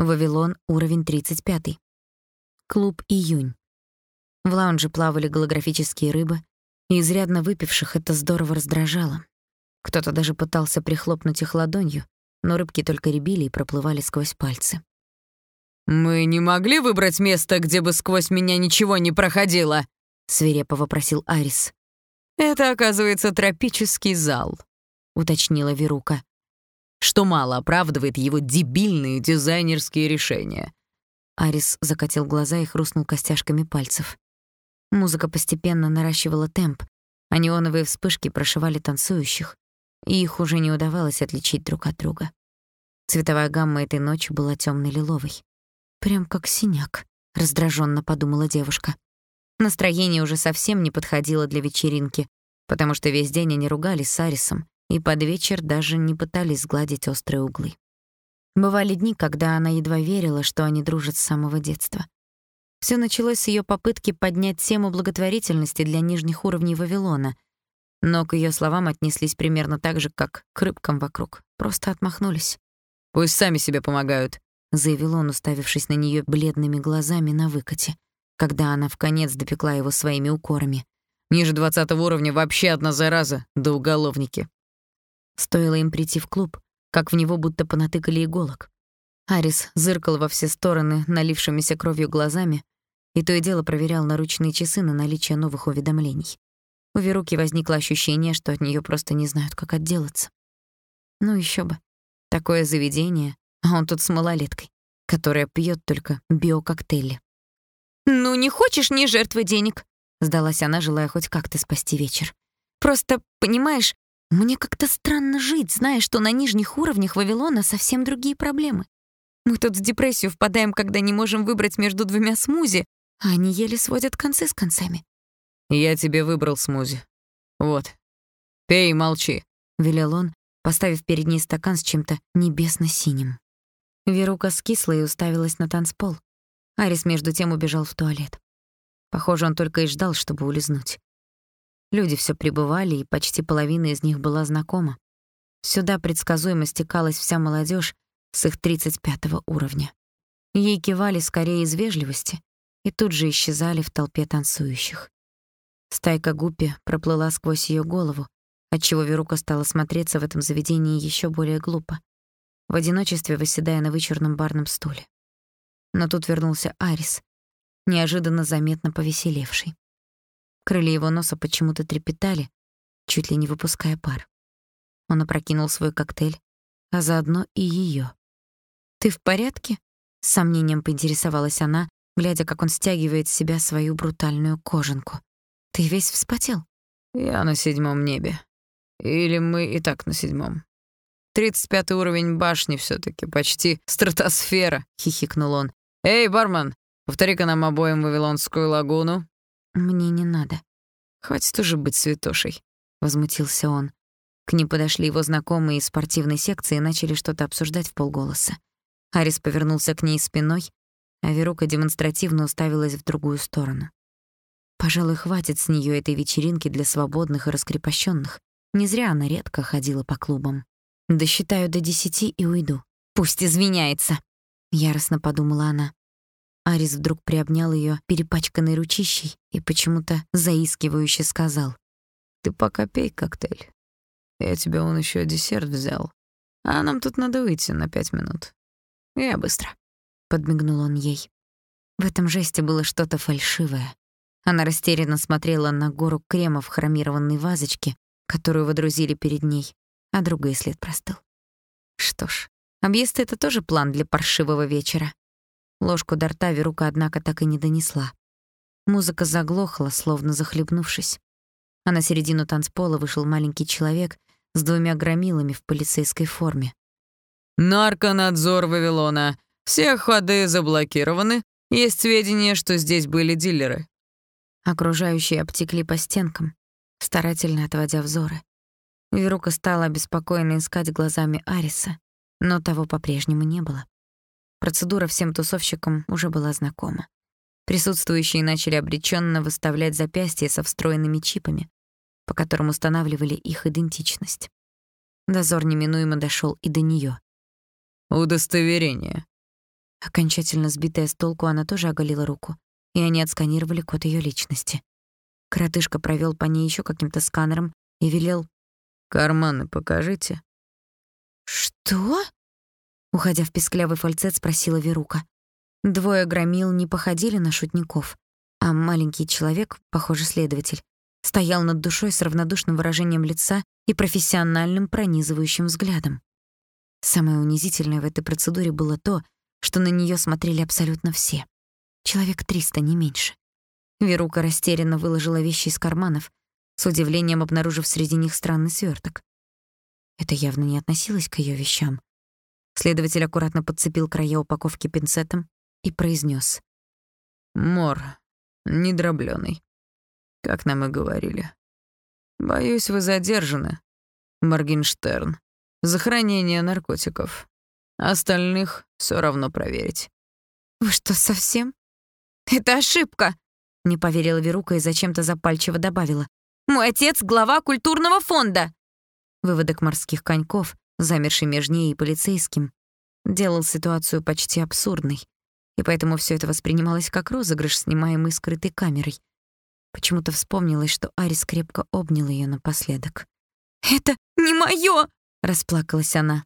Вавилон, уровень 35. Клуб «Июнь». В лаунже плавали голографические рыбы, и изрядно выпивших это здорово раздражало. Кто-то даже пытался прихлопнуть их ладонью, но рыбки только рябили и проплывали сквозь пальцы. «Мы не могли выбрать место, где бы сквозь меня ничего не проходило?» — свирепо вопросил Арис. «Это, оказывается, тропический зал», — уточнила Верука, что мало оправдывает его дебильные дизайнерские решения. Арис закатил глаза и хрустнул костяшками пальцев. Музыка постепенно наращивала темп, а неоновые вспышки прошивали танцующих, и их уже не удавалось отличить друг от друга. Цветовая гамма этой ночи была тёмно-лиловой. Прям как синяк, раздраженно подумала девушка. Настроение уже совсем не подходило для вечеринки, потому что весь день они ругались с Арисом и под вечер даже не пытались сгладить острые углы. Бывали дни, когда она едва верила, что они дружат с самого детства. Всё началось с её попытки поднять тему благотворительности для нижних уровней Вавилона, но к её словам отнеслись примерно так же, как к рыбкам вокруг, просто отмахнулись. «Пусть сами себе помогают», — заявил он, уставившись на неё бледными глазами на выкате, когда она вконец допекла его своими укорами. «Ниже двадцатого уровня вообще одна зараза, да уголовники». Стоило им прийти в клуб, как в него будто понатыкали иголок. Арис зыркал во все стороны налившимися кровью глазами и то и дело проверял наручные часы на наличие новых уведомлений. У Веруки возникло ощущение, что от неё просто не знают, как отделаться. Ну ещё бы. Такое заведение, а он тут с малолеткой, которая пьёт только биококтейли. «Ну, не хочешь, не жертвы денег», — сдалась она, желая хоть как-то спасти вечер. «Просто, понимаешь, мне как-то странно жить, зная, что на нижних уровнях Вавилона совсем другие проблемы. Мы тут в депрессию впадаем, когда не можем выбрать между двумя смузи, а они еле сводят концы с концами. «Я тебе выбрал смузи. Вот. Пей и молчи», — велел он, поставив перед ней стакан с чем-то небесно-синим. Верука скисла и уставилась на танцпол. Арис между тем убежал в туалет. Похоже, он только и ждал, чтобы улизнуть. Люди все прибывали, и почти половина из них была знакома. Сюда предсказуемо стекалась вся молодежь с их 35 уровня. Ей кивали скорее из вежливости и тут же исчезали в толпе танцующих. Стайка гуппи проплыла сквозь ее голову, отчего Верука стала смотреться в этом заведении еще более глупо, в одиночестве восседая на вычурном барном стуле. Но тут вернулся Арис, неожиданно заметно повеселевший. Крылья его носа почему-то трепетали, чуть ли не выпуская пар. Он опрокинул свой коктейль, а заодно и ее. «Ты в порядке?» — с сомнением поинтересовалась она, глядя, как он стягивает с себя свою брутальную кожанку. «Ты весь вспотел?» «Я на седьмом небе. Или мы и так на седьмом. Тридцать пятый уровень башни все таки почти стратосфера», — хихикнул он. «Эй, бармен, повтори-ка нам обоим Вавилонскую лагуну». «Мне не надо». «Хватит уже быть святошей», — возмутился он. К ним подошли его знакомые из спортивной секции и начали что-то обсуждать в полголоса. Арис повернулся к ней спиной, а Верука демонстративно уставилась в другую сторону. Пожалуй, хватит с неё этой вечеринки для свободных и раскрепощённых. Не зря она редко ходила по клубам. Досчитаю до десяти и уйду. Пусть извиняется, яростно подумала она. Арис вдруг приобнял её перепачканной ручищей и почему-то заискивающе сказал: "Ты пока пей коктейль. Я тебе он ещё десерт взял. А нам тут надо выйти на пять минут. Я быстро" подмигнул он ей. В этом жесте было что-то фальшивое. Она растерянно смотрела на гору крема в хромированной вазочке, которую водрузили перед ней, а другой след простыл. Что ж, объезд — это тоже план для паршивого вечера. Ложку до рта Верука, однако, так и не донесла. Музыка заглохла, словно захлебнувшись. А на середину танцпола вышел маленький человек с двумя громилами в полицейской форме. «Нарконадзор Вавилона! Все ходы заблокированы. Есть сведения, что здесь были дилеры. Окружающие обтекли по стенкам, старательно отводя взоры. Верука стала обеспокоенно искать глазами Ариса, но того по-прежнему не было. Процедура всем тусовщикам уже была знакома. Присутствующие начали обреченно выставлять запястья со встроенными чипами, по которым устанавливали их идентичность. Дозор неминуемо дошел и до нее. «Удостоверение», Окончательно сбитая с толку, она тоже оголила руку, и они отсканировали код ее личности. Коротышка провел по ней еще каким-то сканером и велел «Карманы покажите». «Что?» Уходя в песклявый фальцет, спросила Верука. Двое громил не походили на шутников, а маленький человек, похоже, следователь, стоял над душой с равнодушным выражением лица и профессиональным пронизывающим взглядом. Самое унизительное в этой процедуре было то, что на нее смотрели абсолютно все. Человек триста, не меньше. Верука растерянно выложила вещи из карманов, с удивлением обнаружив среди них странный сверток. Это явно не относилось к ее вещам. Следователь аккуратно подцепил края упаковки пинцетом и произнес: «Мор, недроблёный, как нам и говорили. Боюсь, вы задержаны, Моргенштерн, за хранение наркотиков. Остальных все равно проверить». «Вы что, совсем? Это ошибка!» Не поверила Верука и зачем-то запальчиво добавила. «Мой отец — глава культурного фонда!» Выводок морских коньков, замерший между ней и полицейским, делал ситуацию почти абсурдной, и поэтому все это воспринималось как розыгрыш, снимаемый скрытой камерой. Почему-то вспомнилось, что Арис крепко обнял ее напоследок. «Это не моё!» — расплакалась она.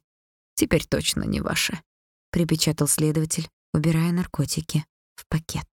«Теперь точно не ваше», — припечатал следователь, убирая наркотики в пакет.